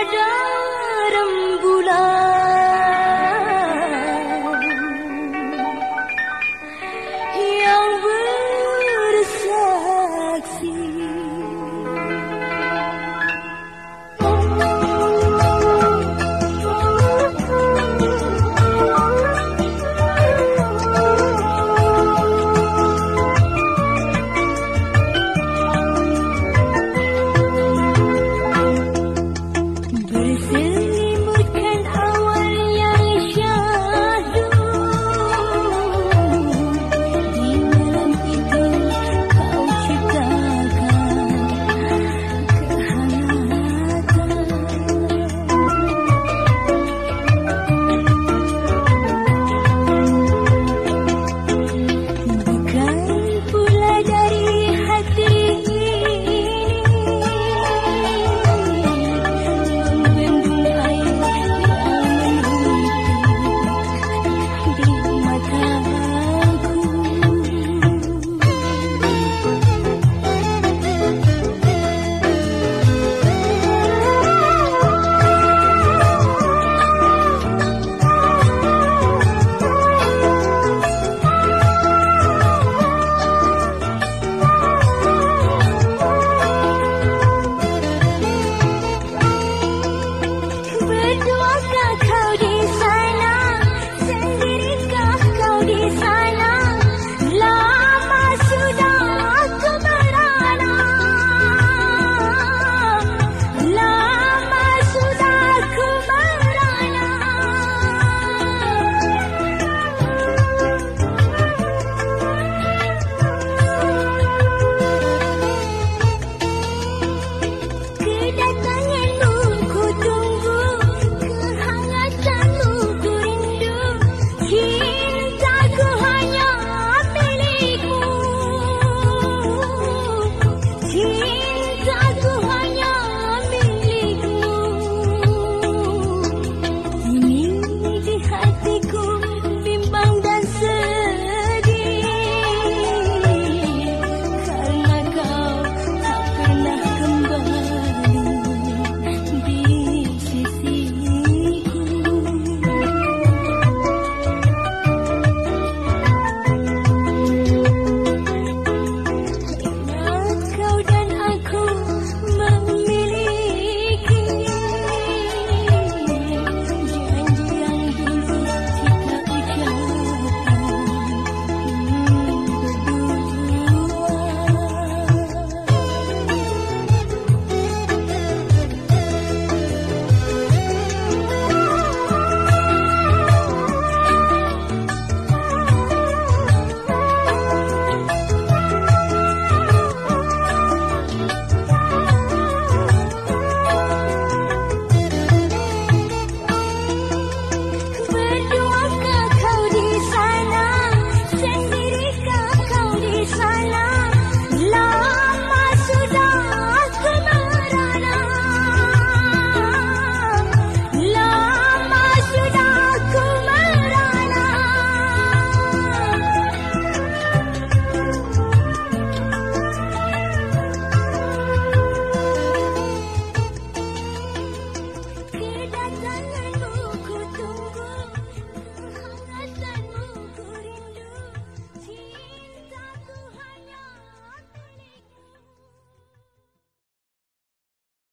ada